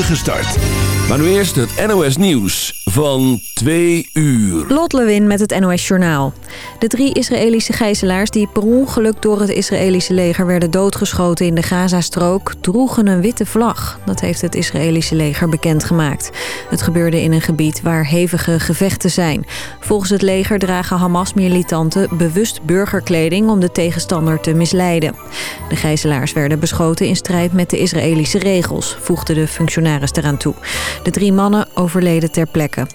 start. Maar nu eerst het NOS Nieuws van 2 uur. Lot Lewin met het NOS Journaal. De drie Israëlische gijzelaars die per ongeluk door het Israëlische leger werden doodgeschoten in de Gazastrook droegen een witte vlag. Dat heeft het Israëlische leger bekendgemaakt. Het gebeurde in een gebied waar hevige gevechten zijn. Volgens het leger dragen Hamas-militanten bewust burgerkleding om de tegenstander te misleiden. De gijzelaars werden beschoten in strijd met de Israëlische regels, voegde de functionaris toe. De drie mannen overleden ter plekke.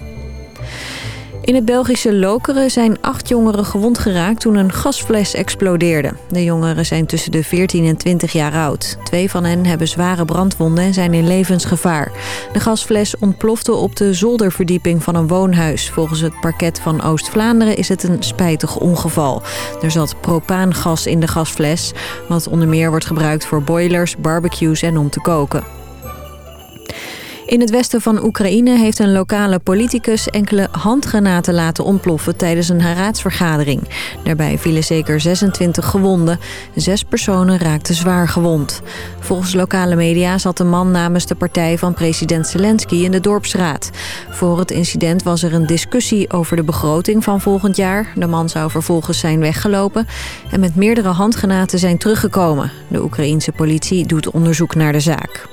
In het Belgische Lokeren zijn acht jongeren gewond geraakt toen een gasfles explodeerde. De jongeren zijn tussen de 14 en 20 jaar oud. Twee van hen hebben zware brandwonden en zijn in levensgevaar. De gasfles ontplofte op de zolderverdieping van een woonhuis. Volgens het parket van Oost-Vlaanderen is het een spijtig ongeval. Er zat propaangas in de gasfles, wat onder meer wordt gebruikt voor boilers, barbecues en om te koken. In het westen van Oekraïne heeft een lokale politicus enkele handgranaten laten ontploffen tijdens een raadsvergadering. Daarbij vielen zeker 26 gewonden. Zes personen raakten zwaar gewond. Volgens lokale media zat de man namens de partij van president Zelensky in de dorpsraad. Voor het incident was er een discussie over de begroting van volgend jaar. De man zou vervolgens zijn weggelopen en met meerdere handgranaten zijn teruggekomen. De Oekraïense politie doet onderzoek naar de zaak.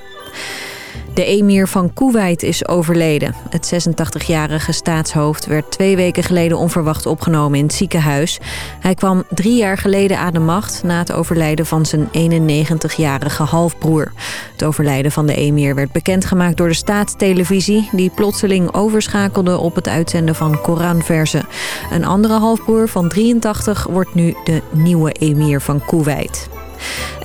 De emir van Kuwait is overleden. Het 86-jarige staatshoofd werd twee weken geleden onverwacht opgenomen in het ziekenhuis. Hij kwam drie jaar geleden aan de macht na het overlijden van zijn 91-jarige halfbroer. Het overlijden van de emir werd bekendgemaakt door de staatstelevisie... die plotseling overschakelde op het uitzenden van Koranversen. Een andere halfbroer van 83 wordt nu de nieuwe emir van Kuwait.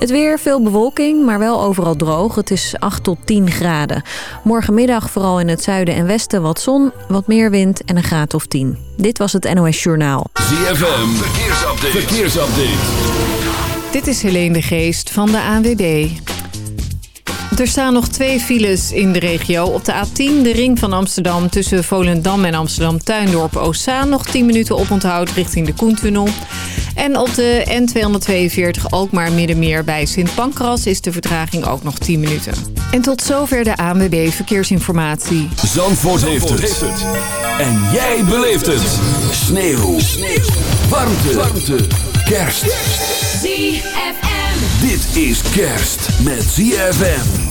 Het weer, veel bewolking, maar wel overal droog. Het is 8 tot 10 graden. Morgenmiddag vooral in het zuiden en westen wat zon, wat meer wind en een graad of 10. Dit was het NOS Journaal. ZFM, verkeersupdate. verkeersupdate. Dit is Helene de Geest van de ANWB. Er staan nog twee files in de regio. Op de A10, de ring van Amsterdam tussen Volendam en Amsterdam-Tuindorp-Ossaan... nog 10 minuten oponthoud richting de Koentunnel. En op de N242 Alkmaar-Middenmeer bij Sint Pancras... is de vertraging ook nog 10 minuten. En tot zover de ANWB Verkeersinformatie. Zandvoort, heeft, het. En jij beleeft het. Sneeuw. Sneeuw. Warmte. Warmte. Kerst. ZFM. Dit is kerst met ZFM.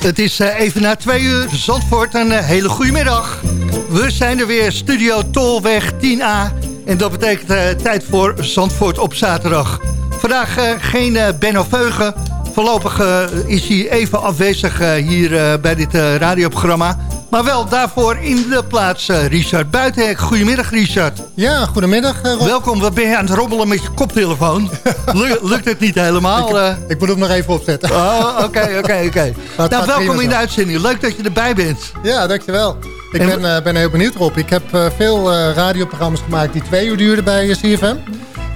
Het is eh, even na twee uur. Zandvoort, een eh, hele goede middag. We zijn er weer, Studio Tolweg 10A. En dat betekent uh, tijd voor Zandvoort op zaterdag. Vandaag geen Benno Veugen. Voorlopig is hij even afwezig hier bij dit radioprogramma. Maar wel daarvoor in de plaats Richard Buitenhek. Goedemiddag Richard. Ja, goedemiddag Rob. Welkom, wat ben je aan het robbelen met je koptelefoon? lukt het niet helemaal? Ik, ik moet hem nog even opzetten. Oh, oké, oké, oké. Nou, welkom in de uitzending. Leuk dat je erbij bent. Ja, dankjewel. Ik ben, uh, ben heel benieuwd erop. Ik heb uh, veel uh, radioprogramma's gemaakt die twee uur duurden bij CFM.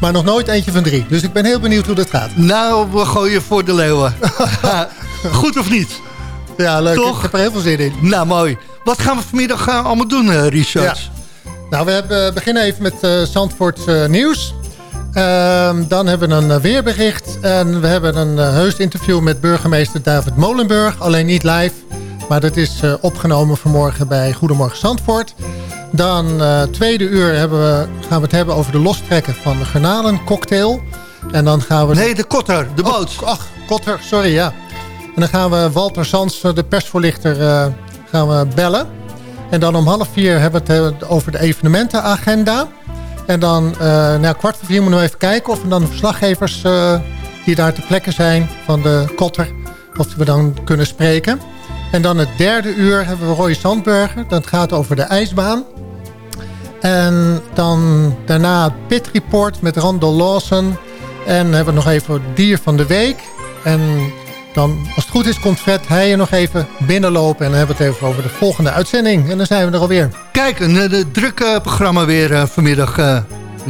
Maar nog nooit eentje van drie. Dus ik ben heel benieuwd hoe dat gaat. Nou, we gooien voor de leeuwen. Goed of niet? Ja, leuk. Toch? Ik heb er heel veel zin in. Nou, mooi. Wat gaan we vanmiddag allemaal doen, Richard? Ja. Nou, we hebben, beginnen even met Zandvoort nieuws. Ehm, dan hebben we een weerbericht. En we hebben een heus interview met burgemeester David Molenburg. Alleen niet live. Maar dat is uh, opgenomen vanmorgen bij Goedemorgen Zandvoort. Dan uh, tweede uur hebben we, gaan we het hebben over de lostrekken van de garnalencocktail. En dan gaan we... Nee, de kotter, de boot. Oh, ach, kotter, sorry, ja. En dan gaan we Walter Sands, de persvoorlichter, uh, gaan we bellen. En dan om half vier hebben we het over de evenementenagenda. En dan nou, kwart voor vier moeten we even kijken of we dan verslaggevers die daar ter plekke zijn van de kotter, of we dan kunnen spreken. En dan het derde uur hebben we Roy Sandberger. Dat gaat over de ijsbaan. En dan daarna Pit Report met Randall Lawson. En hebben we nog even dier van de week. En dan, als het goed is, komt Fred Heijen nog even binnenlopen. En dan hebben we het even over de volgende uitzending. En dan zijn we er alweer. Kijk, een de eh, drukke programma weer uh, vanmiddag. Uh,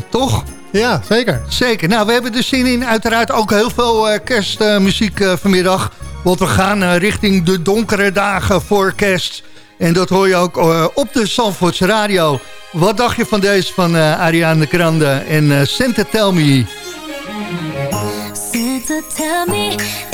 toch? Ja, zeker. Zeker. Nou, we hebben er zin in. Uiteraard ook heel veel uh, kerstmuziek vanmiddag. Want we gaan uh, richting de donkere dagen voor kerst. En dat hoor je ook uh, op de Zandvoortse radio. Wat dacht je van deze van uh, Ariane Grande en Santa Tell Me? Santa tell me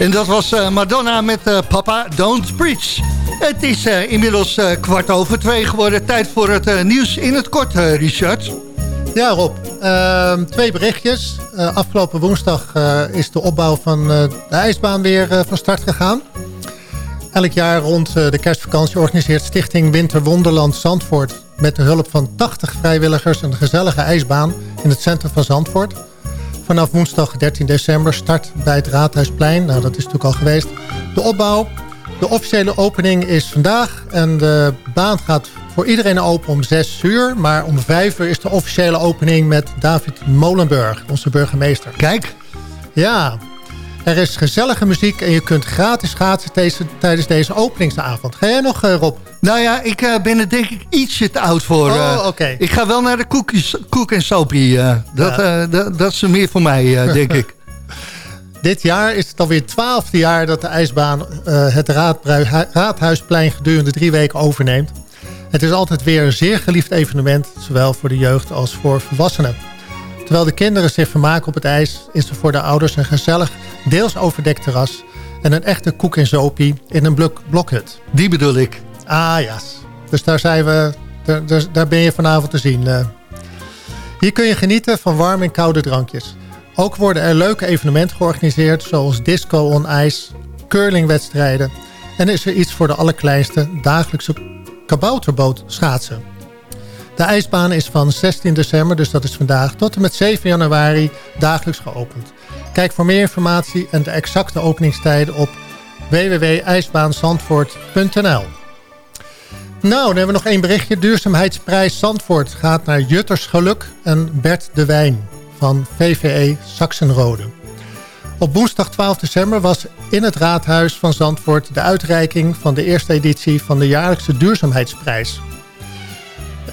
En dat was uh, Madonna met uh, Papa Don't Preach. Het is uh, inmiddels kwart over twee geworden. Tijd voor het nieuws in het kort, Richard. Ja, Rob. Ehm, twee berichtjes. afgelopen woensdag is de opbouw van de ijsbaan weer van start gegaan. Elk jaar rond de kerstvakantie organiseert Stichting Winter Wonderland Zandvoort... met de hulp van 80 vrijwilligers een gezellige ijsbaan in het centrum van Zandvoort... Vanaf woensdag 13 december start bij het Raadhuisplein. Nou, dat is natuurlijk al geweest. De opbouw. De officiële opening is vandaag. En de baan gaat voor iedereen open om 6 uur. Maar om 5 uur is de officiële opening met David Molenburg, onze burgemeester. Kijk. Ja, er is gezellige muziek en je kunt gratis schaatsen tijdens deze openingsavond. Ga jij nog, uh, Rob? Nou ja, ik uh, ben er denk ik ietsje te oud voor. Oh, oké. Okay. Ik ga wel naar de koekjes, koek en sopie. dat, ja. dat, dat is meer voor mij, denk ik. Dit jaar is het alweer het twaalfde jaar dat de ijsbaan het Raadhuisplein gedurende drie weken overneemt. Het is altijd weer een zeer geliefd evenement, zowel voor de jeugd als voor volwassenen. Terwijl de kinderen zich vermaken op het ijs... is er voor de ouders een gezellig, deels overdekt terras... en een echte koek en zopie in een blok blokhut. Die bedoel ik. Ah, ja. Dus daar, zijn we, daar, daar ben je vanavond te zien. Eh. Hier kun je genieten van warme en koude drankjes. Ook worden er leuke evenementen georganiseerd... zoals disco on ijs, curlingwedstrijden... en is er iets voor de allerkleinste dagelijkse kabouterboot schaatsen. De ijsbaan is van 16 december, dus dat is vandaag, tot en met 7 januari dagelijks geopend. Kijk voor meer informatie en de exacte openingstijden op www.ijsbaanzandvoort.nl Nou, dan hebben we nog één berichtje. Duurzaamheidsprijs Zandvoort gaat naar Jutters Geluk en Bert de Wijn van VVE Saxenrode. Op woensdag 12 december was in het raadhuis van Zandvoort... de uitreiking van de eerste editie van de jaarlijkse duurzaamheidsprijs.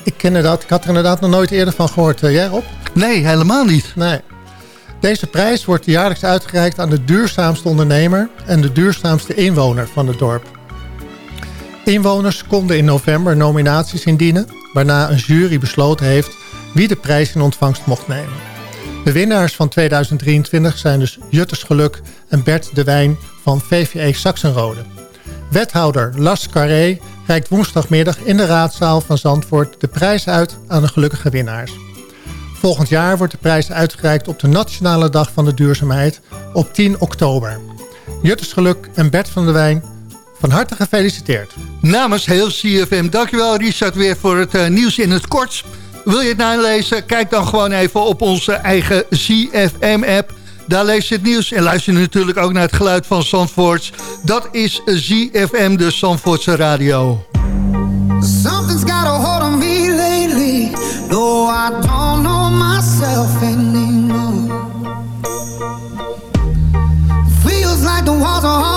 Ik ken dat. Ik had er inderdaad nog nooit eerder van gehoord. Uh, jij Rob? Nee, helemaal niet. Nee. Deze prijs wordt jaarlijks uitgereikt aan de duurzaamste ondernemer... en de duurzaamste inwoner van het dorp. Inwoners konden in november nominaties indienen... waarna een jury besloten heeft wie de prijs in ontvangst mocht nemen. De winnaars van 2023 zijn dus Jutters Geluk en Bert de Wijn van VVE Saxenrode. Wethouder Las Carré reikt woensdagmiddag in de raadzaal van Zandvoort de prijs uit aan de gelukkige winnaars. Volgend jaar wordt de prijs uitgereikt op de Nationale Dag van de Duurzaamheid op 10 oktober. Jutters Geluk en Bert van der Wijn, van harte gefeliciteerd. Namens heel CFM, dankjewel Richard weer voor het uh, nieuws in het kort. Wil je het nalezen? Kijk dan gewoon even op onze eigen CFM-app. Daar lees je het nieuws en luister je natuurlijk ook naar het geluid van Zandvoort. Dat is ZFM, de Zandvoortse radio. Something's got a hold on me lately. I don't know myself anymore. Feels like the walls are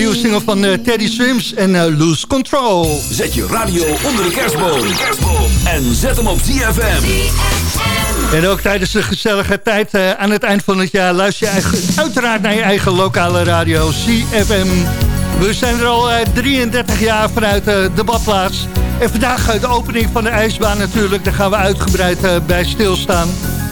nieuwe single van uh, Teddy Swims en uh, Lose Control. Zet je radio onder de kerstboom. En zet hem op ZFM. En ook tijdens de gezellige tijd uh, aan het eind van het jaar... luister je eigen, uiteraard naar je eigen lokale radio, CFM. We zijn er al 33 jaar vanuit de badplaats. En vandaag de opening van de ijsbaan natuurlijk. Daar gaan we uitgebreid bij stilstaan.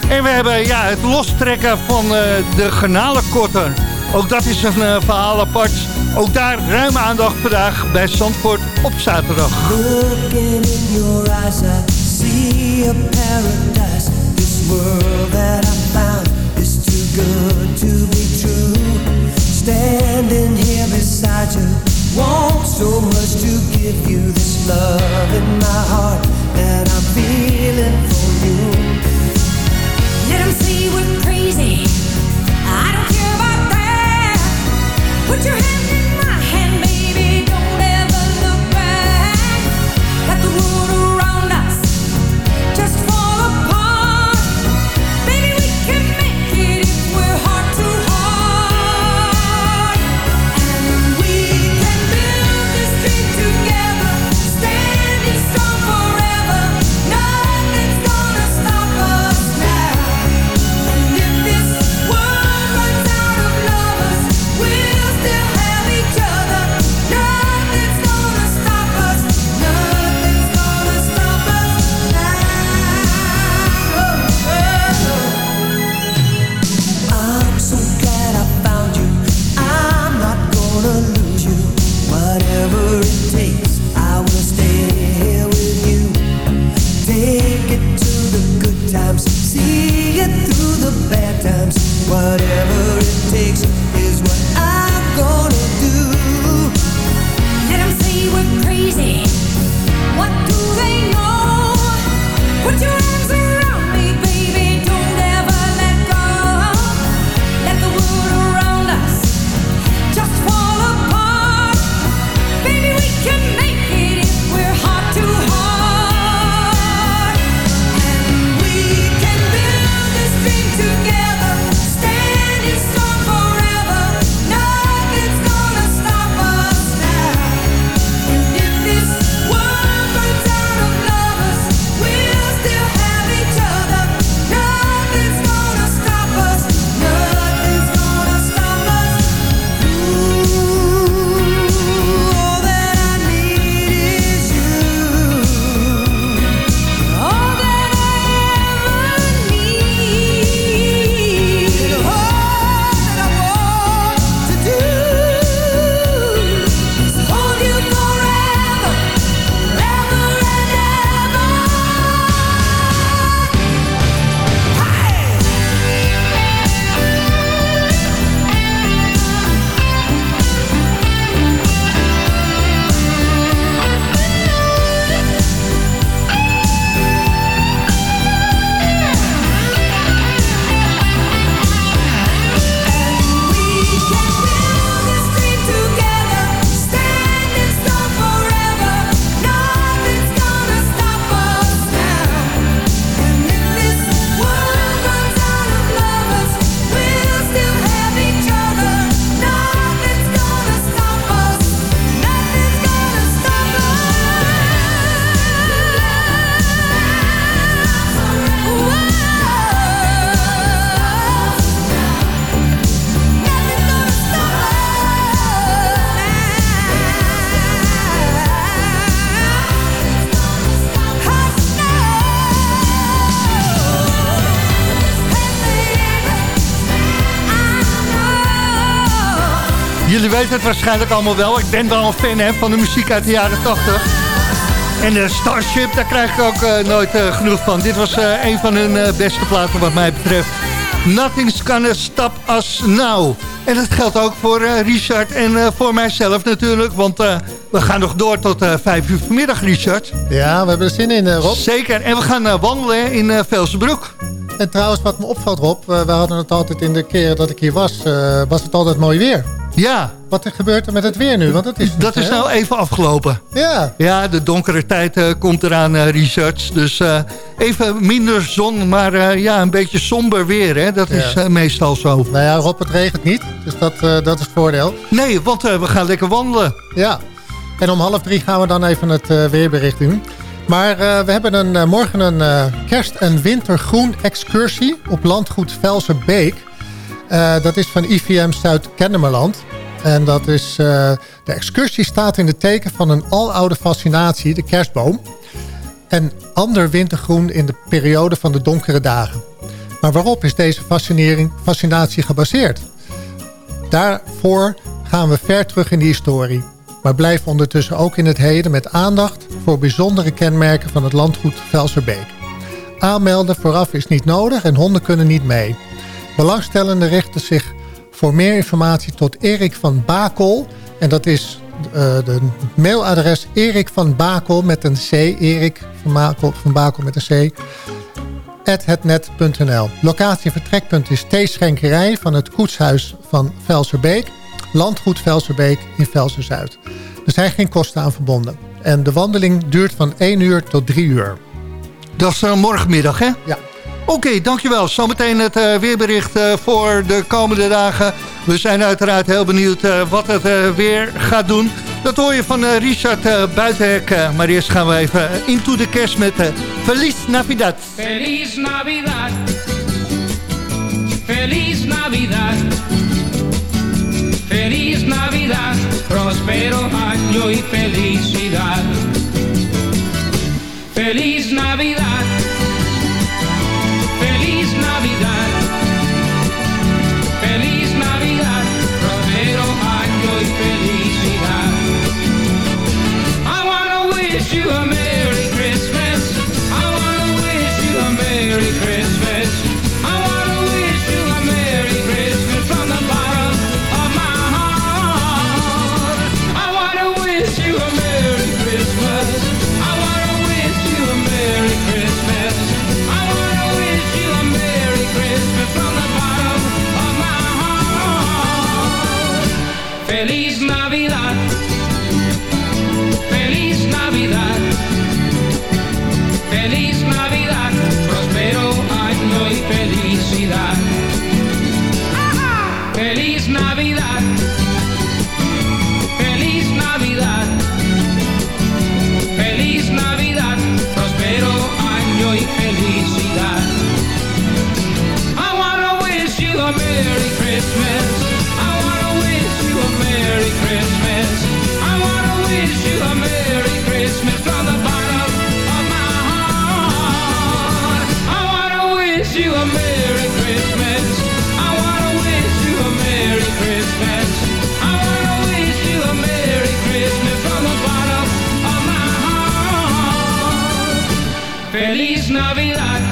En we hebben ja, het lostrekken van de garnalenkorter... Ook dat is een verhaal apart. Ook daar ruime aandacht vandaag bij Zandvoort op zaterdag. Looking in your eyes, I see a paradise. This world that I found is too good to be true. Standing here beside you, want so much to give you this love weet het waarschijnlijk allemaal wel. Ik ben wel een fan hè, van de muziek uit de jaren 80. En uh, Starship, daar krijg ik ook uh, nooit uh, genoeg van. Dit was een van hun beste platen wat mij betreft. Nothing's gonna stop us now. En dat geldt ook voor Richard en voor mijzelf natuurlijk. Want we gaan nog door tot vijf uur vanmiddag, Richard. Ja, we hebben er zin in, Rob. Zeker. En we gaan wandelen in uh, Velsenbroek. En trouwens, wat me opvalt, Rob... we hadden het altijd in de keren dat ik hier was... was het altijd mooi weer. Ja. Wat er gebeurt er met het weer nu? Want het is dat is nou even afgelopen. Ja. Ja, de donkere tijd uh, komt eraan, uh, research. Dus uh, even minder zon, maar ja, een beetje somber weer. Hè? Dat is meestal zo. Nou ja, Rob, het regent niet. Dus dat, dat is het voordeel. Nee, want we gaan lekker wandelen. Ja. En om half drie gaan we dan even het weerbericht doen. Maar we hebben een, morgen een kerst- en wintergroen excursie op landgoed Velserbeek. dat is van IVM Zuid-Kennemerland. En dat is, uh, de excursie staat in de teken van een aloude fascinatie, de kerstboom. En ander wintergroen in de periode van de donkere dagen. Maar waarop is deze fascinering, fascinatie gebaseerd? Daarvoor gaan we ver terug in de historie. Maar blijven ondertussen ook in het heden met aandacht voor bijzondere kenmerken van het landgoed Velserbeek. Aanmelden vooraf is niet nodig en honden kunnen niet mee. Belangstellenden richten zich voor meer informatie tot Erik van Bakel. En dat is uh, de mailadres Erik van Bakel met een C. Erik van Bakel, van Bakel met een C. hetnet.nl. Locatie en vertrekpunt is Theeschenkerij van het koetshuis van Velserbeek. Landgoed Velserbeek in Velser-Zuid. Er zijn geen kosten aan verbonden. En de wandeling duurt van 1 uur tot 3 uur. Dat is uh, morgenmiddag, hè? Ja. Oké, okay, dankjewel. Zometeen het uh, weerbericht uh, voor de komende dagen. We zijn uiteraard heel benieuwd uh, wat het weer gaat doen. Dat hoor je van Richard Buitenhek. maar eerst gaan we even into de kerst met Feliz Navidad. Feliz Navidad. Feliz Navidad. Feliz Navidad. Prospero año y felicidad. Feliz Navidad. Navidad.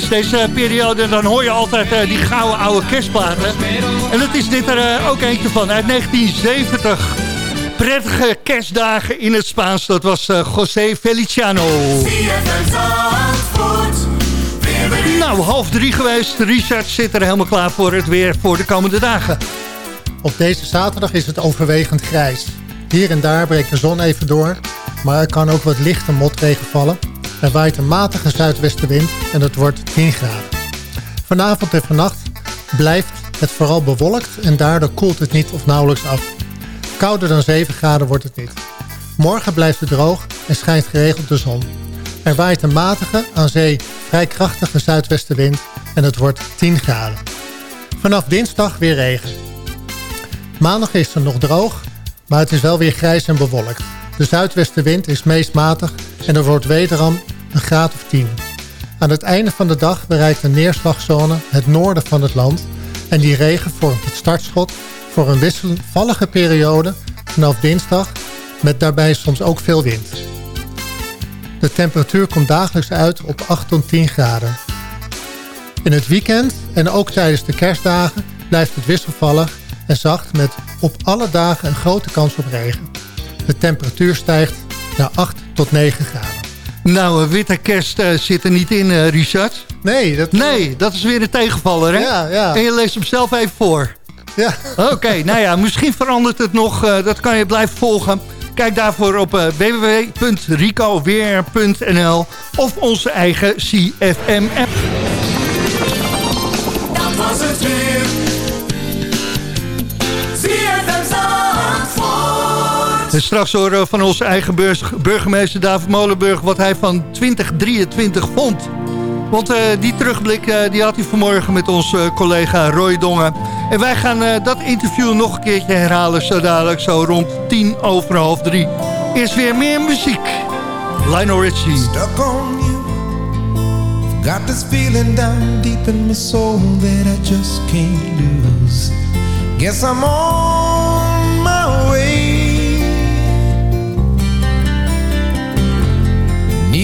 Tijdens deze periode... dan hoor je altijd uh, die gouden oude kerstplaten. En dat is dit er uh, ook eentje van, uit 1970. Prettige kerstdagen in het Spaans. Dat was uh, José Feliciano. Nou, half drie geweest. Richard zit er helemaal klaar voor het weer voor de komende dagen. Op deze zaterdag is het overwegend grijs. Hier en daar breekt de zon even door. Maar er kan ook wat lichte motregen vallen. Er waait een matige zuidwestenwind en het wordt 10 graden. Vanavond en vannacht blijft het vooral bewolkt en daardoor koelt het niet of nauwelijks af. Kouder dan 7 graden wordt het niet. Morgen blijft het droog en schijnt geregeld de zon. Er waait een matige, aan zee vrij krachtige zuidwestenwind en het wordt 10 graden. Vanaf dinsdag weer regen. Maandag is het nog droog, maar het is wel weer grijs en bewolkt. De zuidwestenwind is meest matig en er wordt wederom een graad of 10. Aan het einde van de dag bereikt een neerslagzone het noorden van het land... en die regen vormt het startschot voor een wisselvallige periode vanaf dinsdag... met daarbij soms ook veel wind. De temperatuur komt dagelijks uit op 8 tot 10 graden. In het weekend en ook tijdens de kerstdagen blijft het wisselvallig en zacht... met op alle dagen een grote kans op regen. De temperatuur stijgt naar 8 tot 9 graden. Nou, een witte kerst uh, zit er niet in, uh, Richard. Nee, dat... nee, dat is weer een tegenvaller, hè? Ja, ja. En je leest hem zelf even voor. Ja. Oké, okay, nou ja, misschien verandert het nog. Uh, dat kan je blijven volgen. Kijk daarvoor op uh, www.ricoweer.nl of onze eigen CFM-app. Dat was het weer. En straks horen van onze eigen burgemeester David Molenburg... wat hij van 2023 vond. Want uh, die terugblik uh, die had hij vanmorgen met onze uh, collega Roy Dongen. En wij gaan dat interview nog een keertje herhalen... zo dadelijk zo rond tien over half drie. Eerst weer meer muziek. Lionel Richie. Got this feeling down deep in my soul... that I just can't lose. Guess I'm on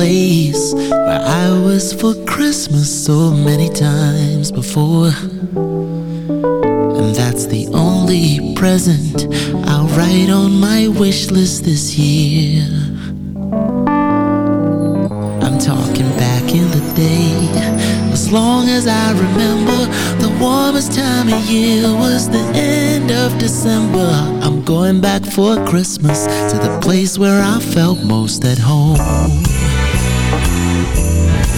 Place where I was for Christmas so many times before. And that's the only present I'll write on my wish list this year. I'm talking back in the day. As long as I remember, the warmest time of year was the end of December. I'm going back for Christmas to the place where I felt most at home.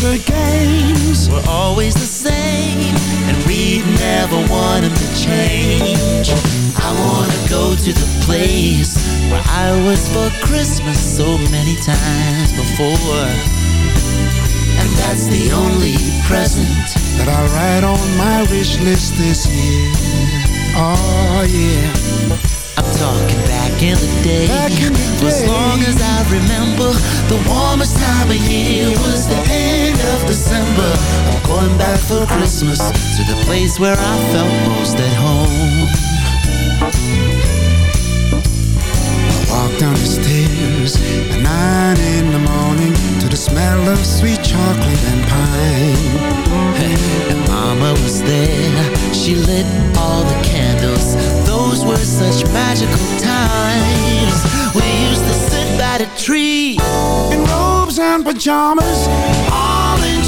and games were always the same, and we'd never want them to change. I wanna go to the place where I was for Christmas so many times before. And that's the only present that I'll write on my wish list this year. Oh yeah. Talking back in the day. In the day. As long as I remember, the warmest time of year was the end of December. I'm going back for Christmas to the place where I felt most at home. I walk down the stairs at nine in the morning the smell of sweet chocolate and pine. And Mama was there. She lit all the candles. Those were such magical times. We used to sit by the tree in robes and pajamas,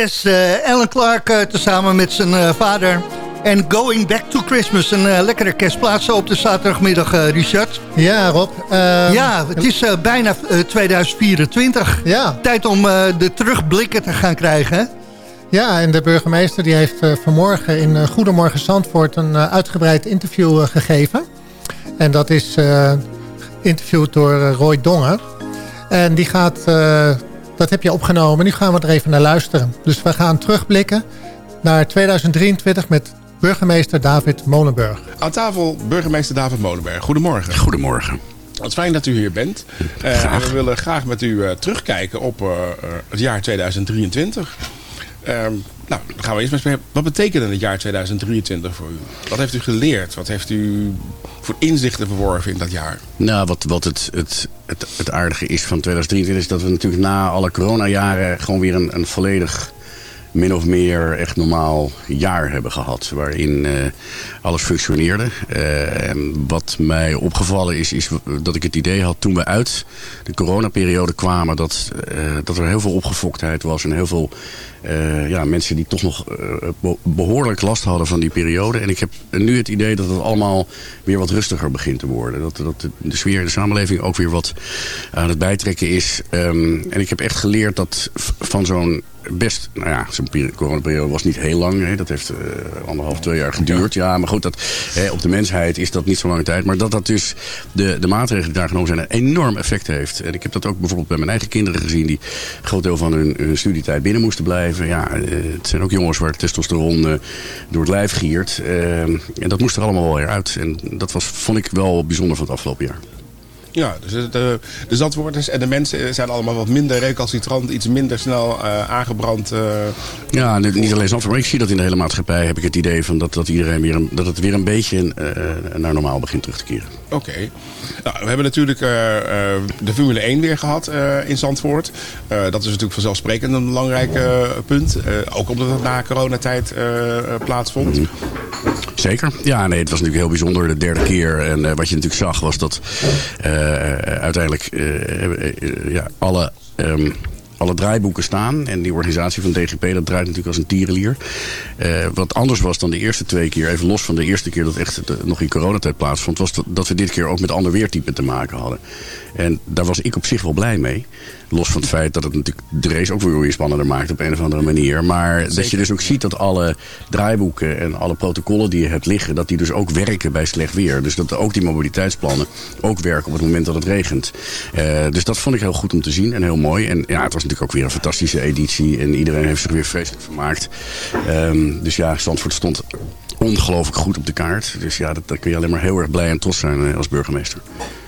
Yes, eh, Alan Clark eh, tezamen met zijn eh, vader. En Going Back to Christmas. Een lekkere kerstplaatsen op de zaterdagmiddag, Richard. Ja, Rob. eh, ja, het is bijna eh, 2024. Ja. Tijd om de terugblikken te gaan krijgen, hè? Ja, en de burgemeester die heeft vanmorgen in Goedemorgen Zandvoort... een uitgebreid interview gegeven. En dat is interviewd door Roy Dongen. En die gaat... dat heb je opgenomen. Nu gaan we er even naar luisteren. Dus we gaan terugblikken naar 2023 met burgemeester David Molenburg. Aan tafel burgemeester David Molenberg. Goedemorgen. Goedemorgen. Wat fijn dat u hier bent. Eh, we willen graag met u eh, terugkijken op eh, eh, het jaar 2023. Nou, dan gaan we eerst maar mee. Wat betekende het jaar 2023 voor u? Wat heeft u geleerd? Wat heeft u voor inzichten verworven in dat jaar? Nou, wat, wat het, het, het, het aardige is van 2023 is dat we natuurlijk na alle coronajaren gewoon weer een, een volledig min of meer echt normaal jaar hebben gehad. Waarin eh, alles functioneerde. Eh, wat mij opgevallen is, is dat ik het idee had toen we uit de coronaperiode kwamen... dat, eh, dat er heel veel opgefoktheid was en heel veel ja, mensen die toch nog eh, be- behoorlijk last hadden van die periode. En ik heb nu het idee dat het allemaal weer wat rustiger begint te worden. Dat, dat de- sfeer in de samenleving ook weer wat aan het bijtrekken is. Ehm, en ik heb echt geleerd dat van zo'n best, nou ja, zo'n peri- coronaperiode was niet heel lang. Hè. Dat heeft eh, anderhalf, twee jaar geduurd. Ja, maar goed, dat, hè, op de mensheid is dat niet zo lange tijd. Maar dat dat dus de, de maatregelen die daar genomen zijn een enorm effect heeft. En ik heb dat ook bijvoorbeeld bij mijn eigen kinderen gezien... die een groot deel van hun, studietijd binnen moesten blijven. Ja, eh, het zijn ook jongens waar testosteron eh, door het lijf giert. Eh, en dat moest er allemaal wel weer uit. En dat was, vond ik wel bijzonder van het afgelopen jaar. Ja, dus de, de, de zandwoorders en de mensen zijn allemaal wat minder recalcitrant, iets minder snel eh, aangebrand. eh. Ja, niet alleen Zandvoort, maar ik zie dat in de hele maatschappij. Heb ik het idee van dat, dat, iedereen weer een, dat het weer een beetje eh, naar normaal begint terug te keren. Oké. Nou, we hebben natuurlijk eh, eh, de Formule 1 weer gehad eh, in Zandvoort. Eh, dat is natuurlijk vanzelfsprekend een belangrijk eh, punt. Eh, ook omdat het na coronatijd eh, eh, plaatsvond. Zeker. Ja, nee, het was natuurlijk heel bijzonder de derde keer. En eh, wat je natuurlijk zag was dat eh, uiteindelijk eh, eh, ja, alle... ehm, alle draaiboeken staan. En die organisatie van DGP, dat draait natuurlijk als een tierenlier. Eh, wat anders was dan de eerste twee keer, even los van de eerste keer dat echt eh, nog in coronatijd plaatsvond, was dat, dat we dit keer ook met ander weertypen te maken hadden. En daar was ik op zich wel blij mee. Los van het feit dat het natuurlijk de race ook weer weer spannender maakt op een of andere manier. Maar dat je dus ook ziet dat alle draaiboeken en alle protocollen die je hebt liggen, dat die dus ook werken bij slecht weer. Dus dat ook die mobiliteitsplannen ook werken op het moment dat het regent. Eh, dus dat vond ik heel goed om te zien en heel mooi. En ja, het was natuurlijk ook weer een fantastische editie. En iedereen heeft zich weer vreselijk vermaakt. Ehm, dus ja, Zandvoort stond ongelooflijk goed op de kaart. Dus ja, dat, daar kun je alleen maar heel erg blij en trots zijn eh, als burgemeester.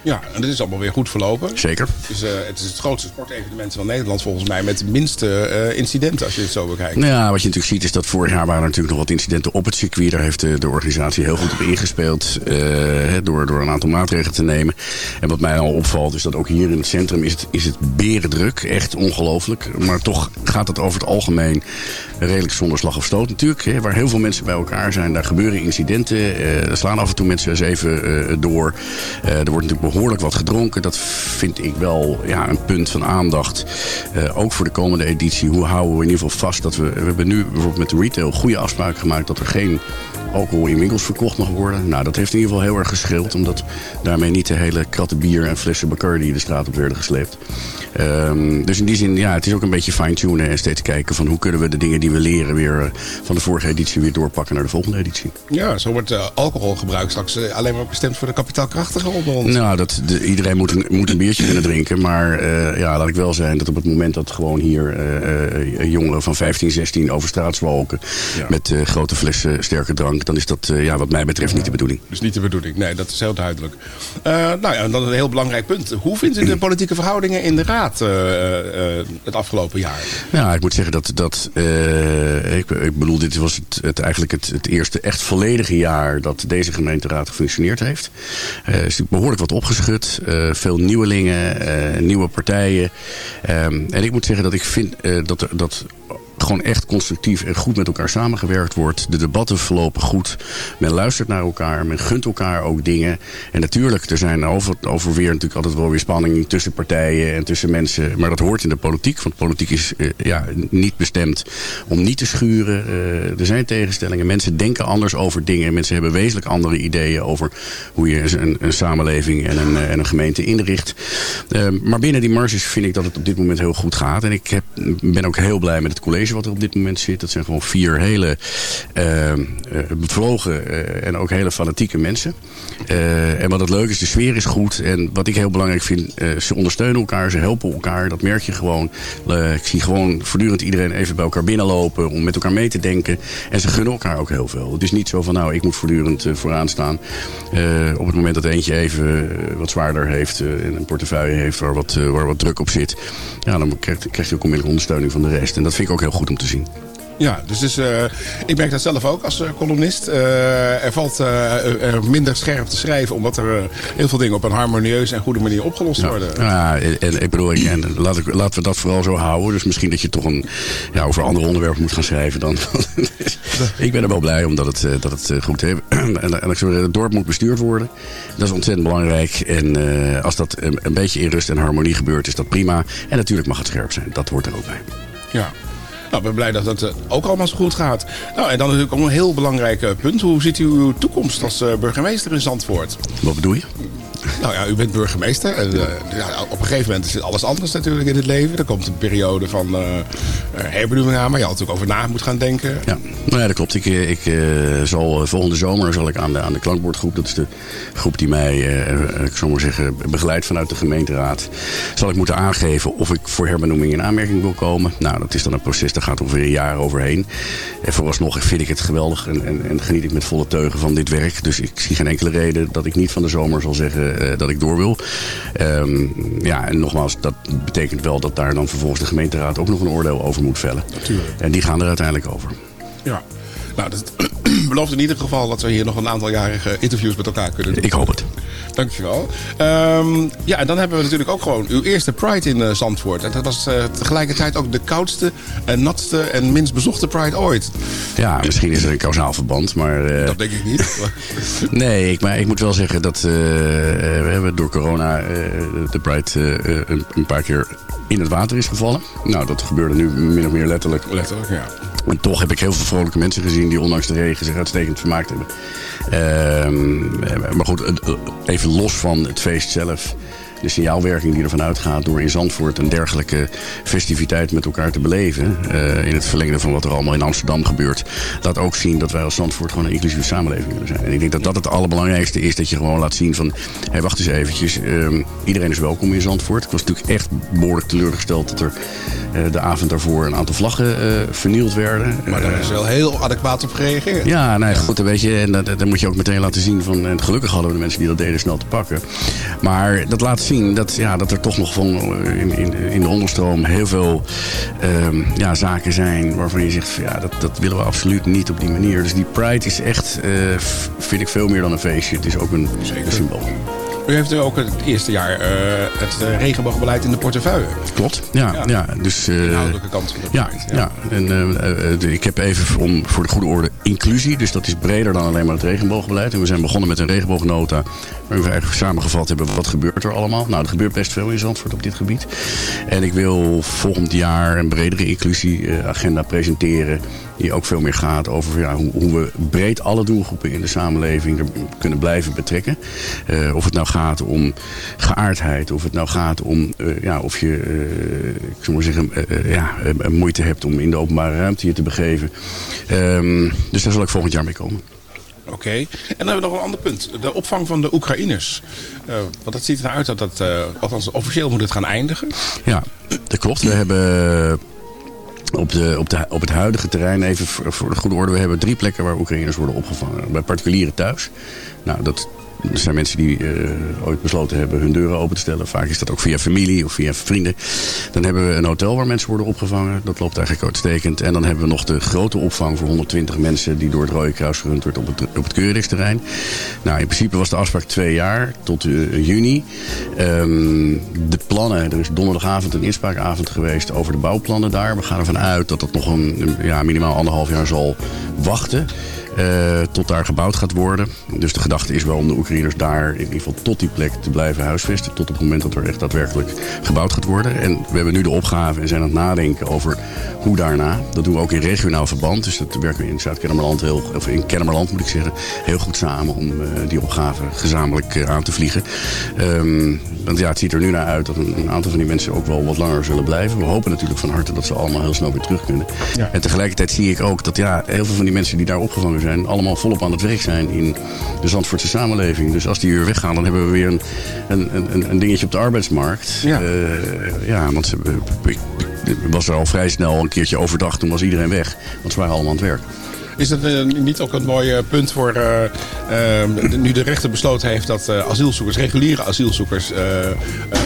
Ja, en dit is allemaal weer goed verlopen. Zeker. Het is, eh, het is het grootste sportevenement van Nederland volgens mij met de minste eh, incidenten als je het zo bekijkt. Nou ja, wat je natuurlijk ziet is dat vorig jaar waren er natuurlijk nog wat incidenten op het circuit. Daar heeft de, de organisatie heel goed op ingespeeld eh, door, door een aantal maatregelen te nemen. En wat mij al opvalt is dat ook hier in het centrum is het, is het berendruk. Echt ongelooflijk. Maar toch gaat het over het algemeen redelijk zonder slag of stoot natuurlijk. Hè, waar heel veel mensen bij elkaar zijn, daar gebeuren incidenten. eh, er slaan af en toe mensen eens even eh, door. Eh, er wordt natuurlijk behoorlijk wat gedronken. Dat vind ik wel ja, een punt van aandacht. Eh, ook voor de komende editie. Hoe houden we in ieder geval vast dat we... We hebben nu bijvoorbeeld met de retail goede afspraken gemaakt... dat er geen alcohol in winkels verkocht mag worden. Nou, dat heeft in ieder geval heel erg gescheeld. Omdat daarmee niet de hele kratten bier en flessen Bacardi de straat op werden gesleept. Ehm, dus in die zin, ja, het is ook een beetje fine-tunen en steeds kijken van hoe kunnen we de dingen die we leren weer eh, van de vorige editie weer doorpakken naar de volgende editie. Ja, zo wordt eh, alcoholgebruik straks eh, alleen maar bestemd voor de kapitaalkrachtigen onder ons. Nou, dat, de, iedereen moet een, moet een biertje kunnen drinken. Maar ja, laat ik wel zijn dat op het moment dat gewoon hier jongeren van 15, 16 over straat zwalken... met grote flessen sterke drank, dan is dat eh, ja, wat mij betreft niet de bedoeling. Dus niet de bedoeling. Nee, dat is heel duidelijk. Eh, nou ja, en dan een heel belangrijk punt. Hoe vindt u de politieke verhoudingen in de Raad eh, het afgelopen jaar? Ja, ik moet zeggen dat... dat ik, ik bedoel, dit was het, het eigenlijk het, het eerste echt volledige jaar... dat deze gemeenteraad gefunctioneerd heeft. Er is behoorlijk wat opgeschud. veel nieuwelingen, nieuwe partijen. Ehm, en ik moet zeggen dat ik vind dat, dat gewoon echt constructief en goed met elkaar samengewerkt wordt. De debatten verlopen goed. Men luistert naar elkaar. Men gunt elkaar ook dingen. En natuurlijk, er zijn over, over weer natuurlijk altijd wel weer spanningen tussen partijen en tussen mensen. Maar dat hoort in de politiek. Want politiek is eh, ja, niet bestemd om niet te schuren. Eh, er zijn tegenstellingen. Mensen denken anders over dingen. Mensen hebben wezenlijk andere ideeën over hoe je een, een samenleving en een, eh, en een gemeente inricht. Maar binnen die marges vind ik dat het op dit moment heel goed gaat. En ik heb, ben ook heel blij met het college wat er op dit moment zit. Dat zijn gewoon vier hele eh, bevlogen eh, en ook hele fanatieke mensen. Eh, en wat het leuk is, de sfeer is goed. En wat ik heel belangrijk vind, ze ondersteunen elkaar, ze helpen elkaar. Dat merk je gewoon. Ik zie gewoon voortdurend iedereen even bij elkaar binnenlopen om met elkaar mee te denken. En ze gunnen elkaar ook heel veel. Het is niet zo van, nou, ik moet voortdurend vooraan staan. Op het moment dat eentje even wat zwaarder heeft en een portefeuille heeft waar wat, waar wat druk op zit. Ja, dan krijgt, krijgt hij ook onmiddellijk ondersteuning van de rest. En dat vind ik ook heel goed om te zien. Ja, dus, dus eh, ik merk dat zelf ook als eh, columnist. Eh, er valt er minder scherp te schrijven, omdat er heel veel dingen op een harmonieuze en goede manier opgelost worden. Ja, en, en ik bedoel, ik, en laat ik, laten we dat vooral zo houden. Dus misschien dat je toch een, ja, over andere onderwerpen moet gaan schrijven dan. ik ben er wel blij omdat het, dat het goed heeft. en, en het dorp moet bestuurd worden. Dat is ontzettend belangrijk. En als dat een, een beetje in rust en harmonie gebeurt, is dat prima. En natuurlijk mag het scherp zijn. Dat hoort er ook bij. Ja. Nou, ik ben blij dat het eh, ook allemaal zo goed gaat. Nou, en dan natuurlijk ook een heel belangrijk eh, punt. Hoe ziet u uw toekomst als eh, burgemeester in Zandvoort? Wat bedoel je? Nou ja, u bent burgemeester. Eh, ja, op een gegeven moment is alles anders natuurlijk in het leven. Er komt een periode van eh eh, herbenoeming aan, waar je altijd ook over na moet gaan denken. Ja, nou ja, dat klopt. Ik, ik zal volgende zomer zal ik aan de, aan de klankbordgroep, dat is de groep die mij, ik zal maar zeggen, begeleidt vanuit de gemeenteraad, zal ik moeten aangeven of ik voor herbenoeming in aanmerking wil komen. Nou, dat is dan een proces, daar gaat ongeveer een jaar overheen. En vooralsnog vind ik het geweldig en, en, en geniet ik met volle teugen van dit werk. Dus ik zie geen enkele reden dat ik niet van de zomer zal zeggen dat ik door wil. Ehm, ja, en nogmaals, dat betekent wel dat daar dan vervolgens de gemeenteraad ook nog een oordeel over moet vellen. Natuurlijk. En die gaan er uiteindelijk over. Ja. Nou, dat belooft in ieder geval dat we hier nog een aantal jarige interviews met elkaar kunnen doen. Ik hoop het. Dankjewel. Ehm ja, en dan hebben we natuurlijk ook gewoon uw eerste Pride in eh, Zandvoort. En dat was eh, tegelijkertijd ook de koudste en natste en minst bezochte Pride ooit. Ja, misschien is er een kausaal verband, maar... eh, Dat denk ik niet. Nee, ik, maar ik moet wel zeggen dat we hebben door corona de Pride een, een paar keer in het water is gevallen. Nou, dat gebeurde nu min of meer letterlijk. Letterlijk, ja. En toch heb ik heel veel vrolijke mensen gezien die ondanks de regen zich uitstekend vermaakt hebben. Ehm, maar goed, het- even los van het feest zelf. De signaalwerking die ervan uitgaat door in Zandvoort een dergelijke festiviteit met elkaar te beleven. eh, in het verlengde van wat er allemaal in Amsterdam gebeurt. Laat ook zien dat wij als Zandvoort gewoon een inclusieve samenleving willen zijn. En ik denk dat dat het allerbelangrijkste is. Dat je gewoon laat zien van, hé wacht eens eventjes. ehm, iedereen is welkom in Zandvoort. Ik was natuurlijk echt behoorlijk teleurgesteld dat er eh, de avond daarvoor een aantal vlaggen eh, vernield werden. Maar daar is wel heel adequaat op gereageerd. ja, nou ja, goed, dan weet je, en dat, dat moet je ook meteen laten zien van, en gelukkig hadden we de mensen die dat deden snel te pakken. Maar dat laat zien dat, ja, dat er toch nog van eh, in, in, in de onderstroom heel veel ehm, ja, zaken zijn waarvan je zegt, van, ja, dat, dat willen we absoluut niet op die manier. Dus die Pride is echt, eh, vind ik veel meer dan een feestje. Het is ook een, een symbool. U heeft ook het eerste jaar eh, het eh, regenboogbeleid in de portefeuille. Klopt, ja. Ja. ja. dus, eh, inhoudelijke kant van de ja, Pride, ja. En de- ik heb even om, voor de goede orde inclusie. Dus dat is breder dan alleen maar het regenboogbeleid. En we zijn begonnen met een regenboognota. Waarin we eigenlijk samengevat hebben wat gebeurt er allemaal. Nou, er gebeurt best veel in Zandvoort op dit gebied. En ik wil volgend jaar een bredere inclusieagenda presenteren. Die ook veel meer gaat over ja, hoe, hoe we breed alle doelgroepen in de samenleving er kunnen blijven betrekken. Eh, of het nou gaat om geaardheid, of het nou gaat om eh, ja, of je eh, ik zou maar zeggen, ja, moeite hebt om in de openbare ruimte je te begeven. Ehm, dus daar zal ik volgend jaar mee komen. Oké. En dan hebben we nog een ander punt. De opvang van de Oekraïners. Eh, want dat ziet eruit dat dat, eh, althans officieel moet het gaan eindigen. Ja, dat klopt. We hebben op, de, op, de, op het huidige terrein, even voor, de goede orde, we hebben drie plekken waar Oekraïners worden opgevangen. Bij particulieren thuis. Nou, dat er zijn mensen die eh, ooit besloten hebben hun deuren open te stellen. Vaak is dat ook via familie of via vrienden. Dan hebben we een hotel waar mensen worden opgevangen. Dat loopt eigenlijk uitstekend. En dan hebben we nog de grote opvang voor 120 mensen... die door het Rode Kruis gerund wordt op het, op het. Nou, in principe was de afspraak twee jaar tot eh, juni. Ehm, de plannen, er is donderdagavond een inspraakavond geweest over de bouwplannen daar. We gaan ervan uit dat dat nog een, ja, minimaal anderhalf jaar zal wachten. Eh, tot daar gebouwd gaat worden. Dus de gedachte is wel om de Oekraïners daar in ieder geval tot die plek te blijven huisvesten. Tot op het moment dat er echt daadwerkelijk gebouwd gaat worden. En we hebben nu de opgave en zijn aan het nadenken over hoe daarna. Dat doen we ook in regionaal verband. Dus dat werken we in Zuid-Kennemerland, heel, of in Kennemerland moet ik zeggen, heel goed samen om eh, die opgave gezamenlijk eh, aan te vliegen. Ehm, want ja, het ziet er nu naar uit dat een, een aantal van die mensen ook wel wat langer zullen blijven. We hopen natuurlijk van harte dat ze allemaal heel snel weer terug kunnen. Ja. En tegelijkertijd zie ik ook dat ja, heel veel van die mensen die daar opgevangen zijn, allemaal volop aan het werk zijn in de Zandvoortse samenleving. Dus als die weer weggaan, dan hebben we weer een, een, een, een dingetje op de arbeidsmarkt. Ja. Eh, ja, want ik was er al vrij snel een keertje overdag, toen was iedereen weg. Want ze waren allemaal aan het werk. Is dat eh, niet ook een mooi eh, punt voor eh, nu de rechter besloten heeft dat asielzoekers, reguliere asielzoekers,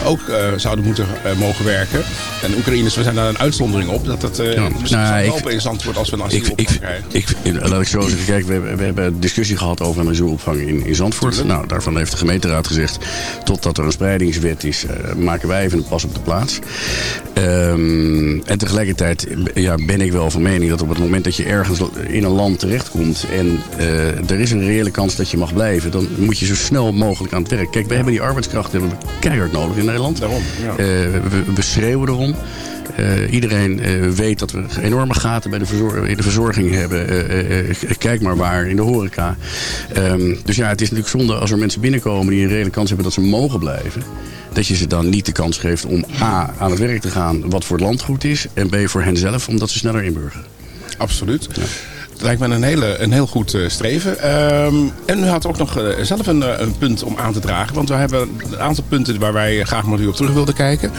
ook zouden moeten mogen werken. En Oekraïners, we zijn daar een uitzondering op. Dat uh, Ja, nou, zou ik- lopen in Zandvoort als we een asielopvang ik, krijgen. ik, laat ik zo zeggen, kijk, we, hebben- we hebben een discussie gehad over een asielopvang in, in Zandvoort. Nou, daarvan heeft de gemeenteraad gezegd, totdat er een spreidingswet is, maken wij even een pas op de plaats. Ehm, en tegelijkertijd ja, ben ik wel van mening dat op het moment dat je ergens in een land terechtkomt en eh, er is een reële kans dat je mag blijven, dan moet je zo snel mogelijk aan het werk. Kijk, we hebben die arbeidskracht hebben we keihard nodig in Nederland. Daarom, ja. Eh, we, we schreeuwen erom. Eh, iedereen weet dat we enorme gaten bij de, verzor- in de verzorging hebben. Kijk maar waar, in de horeca. Ehm, dus ja, het is natuurlijk zonde als er mensen binnenkomen die een reële kans hebben dat ze mogen blijven. Dat je ze dan niet de kans geeft om A, aan het werk te gaan, wat voor het land goed is. En B, voor hen zelf, omdat ze sneller inburgeren. Absoluut. Het lijkt me een, hele, een heel goed eh, streven. Ehm, en u had ook nog eh, zelf een, eh, een punt om aan te dragen. Want we hebben een aantal punten waar wij graag met u op terug wilden kijken.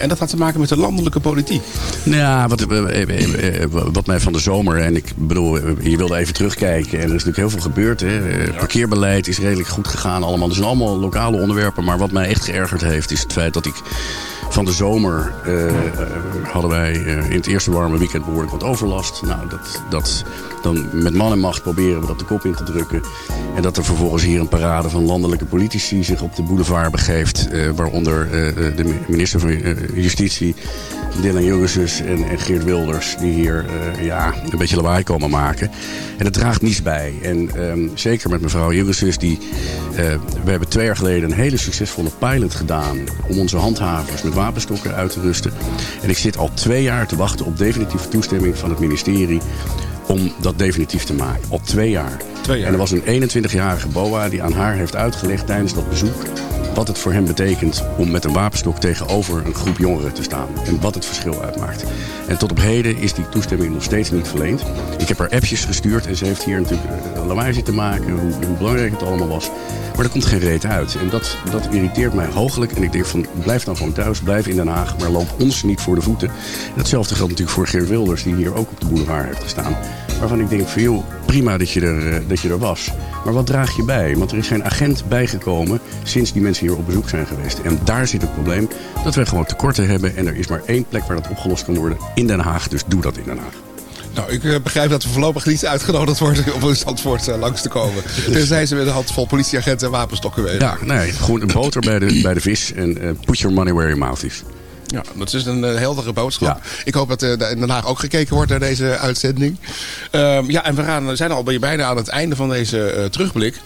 En dat had te maken met de landelijke politiek. Ja, wat, wat mij van de zomer, en ik bedoel, je wilde even terugkijken. En er is natuurlijk heel veel gebeurd. Hè. Parkeerbeleid is redelijk goed gegaan allemaal. Dat zijn allemaal lokale onderwerpen. Maar wat mij echt geërgerd heeft, is het feit dat ik van de zomer eh, eh, hadden wij eh, in het eerste warme weekend behoorlijk wat overlast. Nou, dat, dat, dan met man en macht proberen we dat de kop in te drukken. En dat er vervolgens hier een parade van landelijke politici zich op de boulevard begeeft. eh, waaronder eh, de minister van eh, Justitie, Dylan Jurgensus en, Geert Wilders. Die hier eh, ja, een beetje lawaai komen maken. En dat draagt niets bij. En ehm, zeker met mevrouw Jurgensus, die... eh, we hebben twee jaar geleden een hele succesvolle pilot gedaan... om onze handhavers met wapenstokken uit te rusten. En ik zit al twee jaar te wachten op definitieve toestemming van het ministerie... om dat definitief te maken. Al twee jaar. Twee jaar. En er was een 21-jarige BOA die aan haar heeft uitgelegd tijdens dat bezoek... wat het voor hem betekent om met een wapenstok tegenover een groep jongeren te staan. En wat het verschil uitmaakt. En tot op heden is die toestemming nog steeds niet verleend. Ik heb haar appjes gestuurd en ze heeft hier natuurlijk eh, lawaai zitten maken... Hoe, hoe belangrijk het allemaal was. Maar er komt geen reet uit. En dat, dat irriteert mij hooglijk. En ik denk van, blijf dan gewoon thuis, blijf in Den Haag... maar loop ons niet voor de voeten. En hetzelfde geldt natuurlijk voor Geert Wilders... die hier ook op de boulevard heeft gestaan. Waarvan ik denk joh, prima dat je, er, eh, dat je er was. Maar wat draag je bij? Want er is geen agent bijgekomen sinds die mensen hier op bezoek zijn geweest. En daar zit het probleem dat wij gewoon tekorten hebben. En er is maar één plek waar dat opgelost kan worden in Den Haag. Dus doe dat in Den Haag. Nou, ik eh, begrijp dat we voorlopig niet uitgenodigd worden om in Zandvoort eh, langs te komen. Tenzij ze met een handvol politieagenten en wapenstokken weten. Ja, nee, gewoon een boter bij de, bij de vis. En put your money where your mouth is. Ja, dat is een uh, heldere boodschap. Ik hoop dat uh, in Den Haag ook gekeken wordt naar deze uitzending. Uh, ja, en we gaan, zijn al bijna aan het einde van deze uh, terugblik.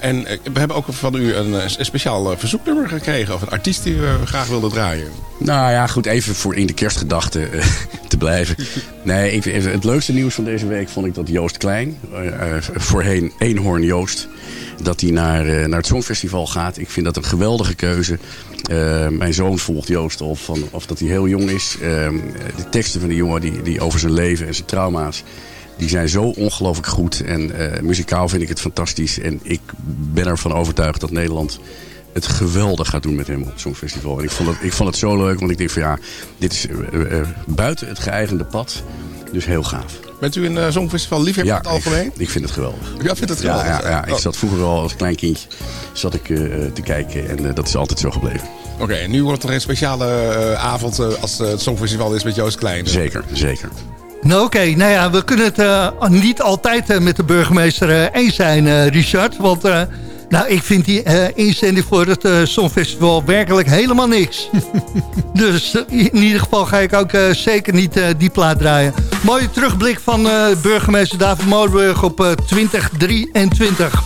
en we hebben ook van u een, een speciaal verzoeknummer gekregen. Of een artiest die we graag wilden draaien. Nou ja, goed, even voor in de kerstgedachte te blijven. Nee, ik, het leukste nieuws van deze week vond ik dat Joost Klein, voorheen Eenhoorn Joost... dat hij naar, naar het Songfestival gaat. Ik vind dat een geweldige keuze. Uh, mijn zoon volgt Joost al van of dat hij heel jong is. Uh, de teksten van die jongen die, die over zijn leven en zijn trauma's... die zijn zo ongelooflijk goed. En uh, muzikaal vind ik het fantastisch. En ik ben ervan overtuigd dat Nederland het geweldig gaat doen met hem op het Songfestival. En ik vond het, ik vond het zo leuk, want ik denk van ja... dit is buiten het geëigende pad. Dus heel gaaf. Bent u een uh, Songfestival liefhebber ja, in het algemeen? Ik, ik vind het geweldig. Ja, vindt het geweldig? Ja, ja, ja. ik zat vroeger al als klein kindje zat ik, uh, te kijken en uh, dat is altijd zo gebleven. Oké, okay, en nu wordt er een speciale avond als het Songfestival is met Joost Klein. Zeker, zeker. Nou oké, okay. nou ja, we kunnen het uh, niet altijd uh, met de burgemeester uh, eens zijn, Richard. Want nou, ik vind die inzending voor het Songfestival werkelijk helemaal niks. dus in ieder geval ga ik ook zeker niet die plaat draaien. Mooie terugblik van burgemeester David Molenburg op 2023.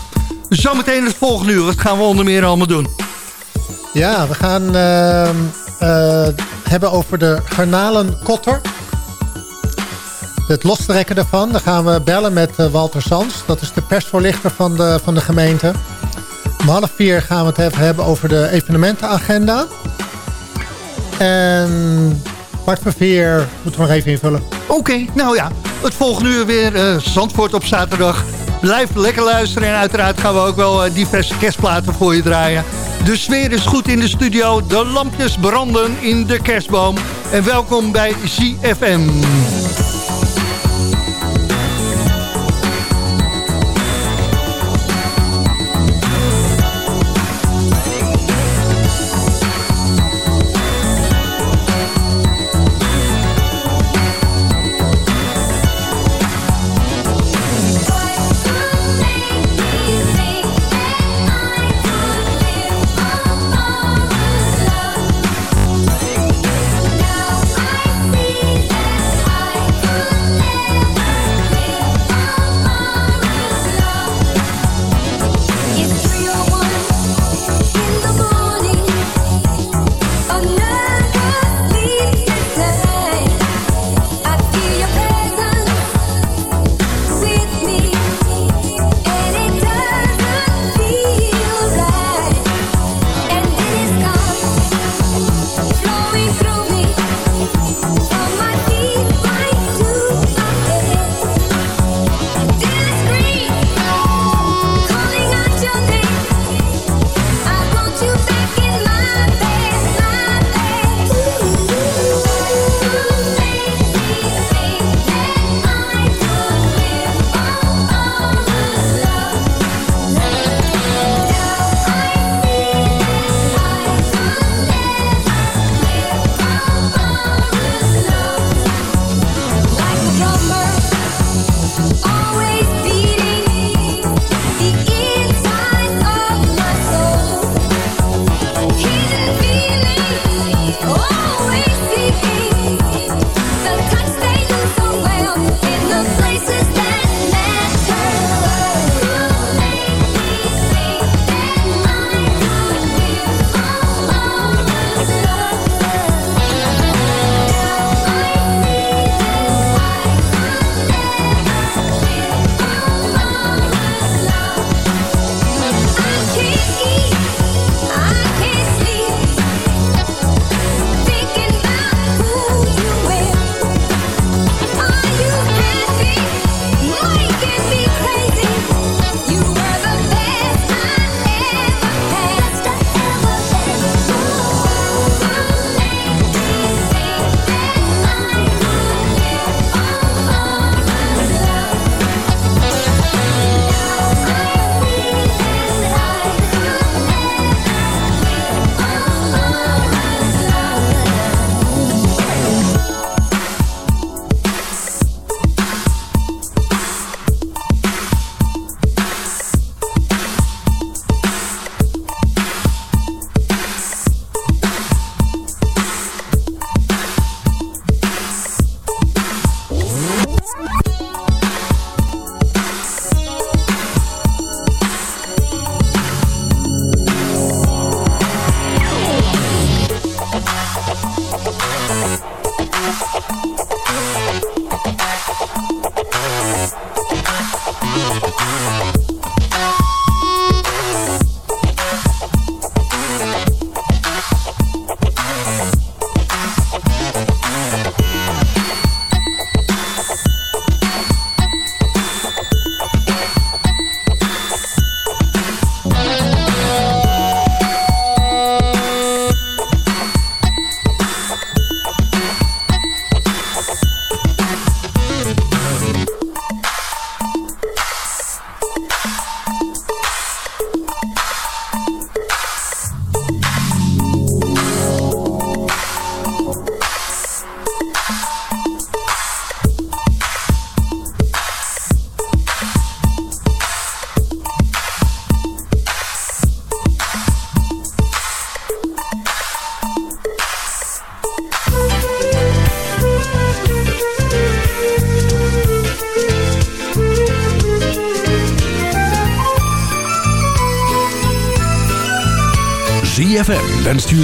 Zometeen het volgende uur, wat gaan we onder meer allemaal doen? Ja, we gaan hebben over de garnalenkotter het lostrekken daarvan. Dan gaan we bellen met uh, Walter Sans. Dat is de persvoorlichter van de, van de gemeente. Om half vier gaan we het even hebben over de evenementenagenda. En kwart voor vier moeten we nog even invullen. Oké, nou ja. Het volgende uur weer uh, Zandvoort op zaterdag. Blijf lekker luisteren. En uiteraard gaan we ook wel uh, diverse kerstplaten voor je draaien. De sfeer is goed in de studio. De lampjes branden in de kerstboom. En welkom bij ZFM.